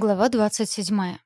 Глава 27.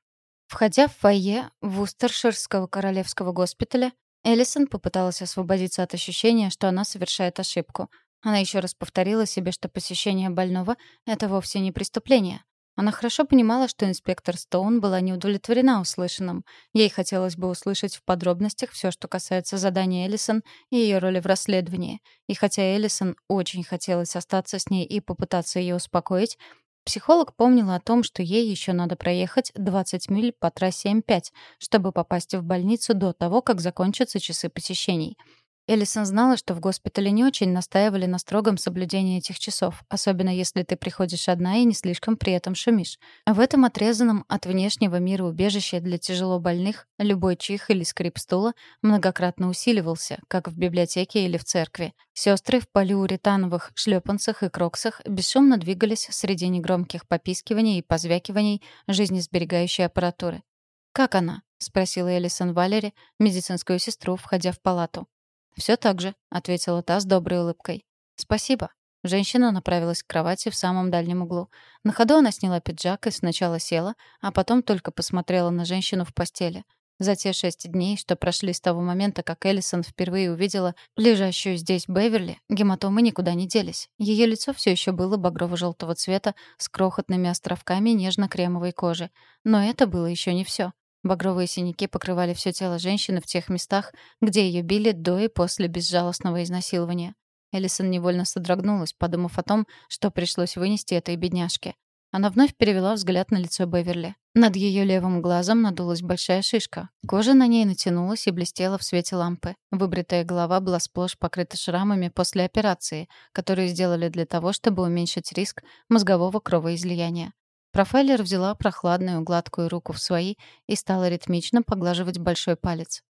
Входя в фойе Вустерширского королевского госпиталя, Эллисон попыталась освободиться от ощущения, что она совершает ошибку. Она еще раз повторила себе, что посещение больного — это вовсе не преступление. Она хорошо понимала, что инспектор Стоун была не удовлетворена услышанным. Ей хотелось бы услышать в подробностях все, что касается задания Эллисон и ее роли в расследовании. И хотя Эллисон очень хотелось остаться с ней и попытаться ее успокоить, Психолог помнила о том, что ей еще надо проехать 20 миль по трассе М5, чтобы попасть в больницу до того, как закончатся часы посещений. Элисон знала, что в госпитале не очень настаивали на строгом соблюдении этих часов, особенно если ты приходишь одна и не слишком при этом шумишь. В этом отрезанном от внешнего мира убежище для тяжелобольных любой чих или скрип стула многократно усиливался, как в библиотеке или в церкви. Сестры в полиуретановых шлепанцах и кроксах бесшумно двигались среди негромких попискиваний и позвякиваний жизнесберегающей аппаратуры. «Как она?» — спросила Элисон Валери, медицинскую сестру, входя в палату. «Все так же», — ответила та с доброй улыбкой. «Спасибо». Женщина направилась к кровати в самом дальнем углу. На ходу она сняла пиджак и сначала села, а потом только посмотрела на женщину в постели. За те шесть дней, что прошли с того момента, как Эллисон впервые увидела лежащую здесь Беверли, гематомы никуда не делись. Ее лицо все еще было багрово-желтого цвета с крохотными островками нежно-кремовой кожи. Но это было еще не все. Багровые синяки покрывали все тело женщины в тех местах, где ее били до и после безжалостного изнасилования. Элисон невольно содрогнулась, подумав о том, что пришлось вынести этой бедняжке. Она вновь перевела взгляд на лицо Беверли. Над ее левым глазом надулась большая шишка. Кожа на ней натянулась и блестела в свете лампы. Выбритая голова была сплошь покрыта шрамами после операции, которые сделали для того, чтобы уменьшить риск мозгового кровоизлияния. Профайлер взяла прохладную гладкую руку в свои и стала ритмично поглаживать большой палец.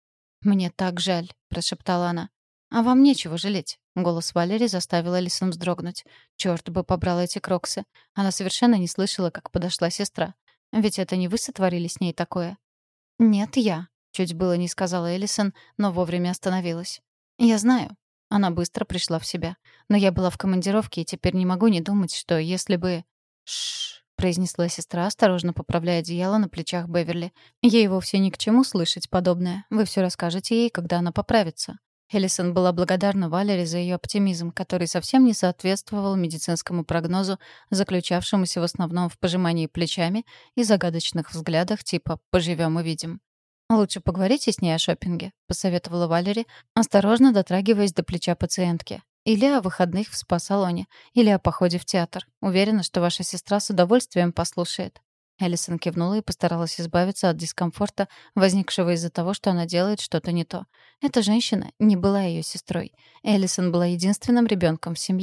«Мне так жаль», — прошептала она. «А вам нечего жалеть». Голос Валери заставил Элисон вздрогнуть. Чёрт бы побрал эти кроксы. Она совершенно не слышала, как подошла сестра. Ведь это не вы сотворили с ней такое? «Нет, я», — чуть было не сказала Элисон, но вовремя остановилась. «Я знаю». Она быстро пришла в себя. Но я была в командировке и теперь не могу не думать, что если бы... Шш произнесла сестра, осторожно поправляя одеяло на плечах Беверли. «Ей вовсе ни к чему слышать подобное. Вы все расскажете ей, когда она поправится». Эллисон была благодарна Валере за ее оптимизм, который совсем не соответствовал медицинскому прогнозу, заключавшемуся в основном в пожимании плечами и загадочных взглядах типа «поживем увидим». «Лучше поговорите с ней о шопинге», — посоветовала Валери, осторожно дотрагиваясь до плеча пациентки. Или о выходных в спа-салоне. Или о походе в театр. Уверена, что ваша сестра с удовольствием послушает». Элисон кивнула и постаралась избавиться от дискомфорта, возникшего из-за того, что она делает что-то не то. Эта женщина не была ее сестрой. Элисон была единственным ребенком в семье.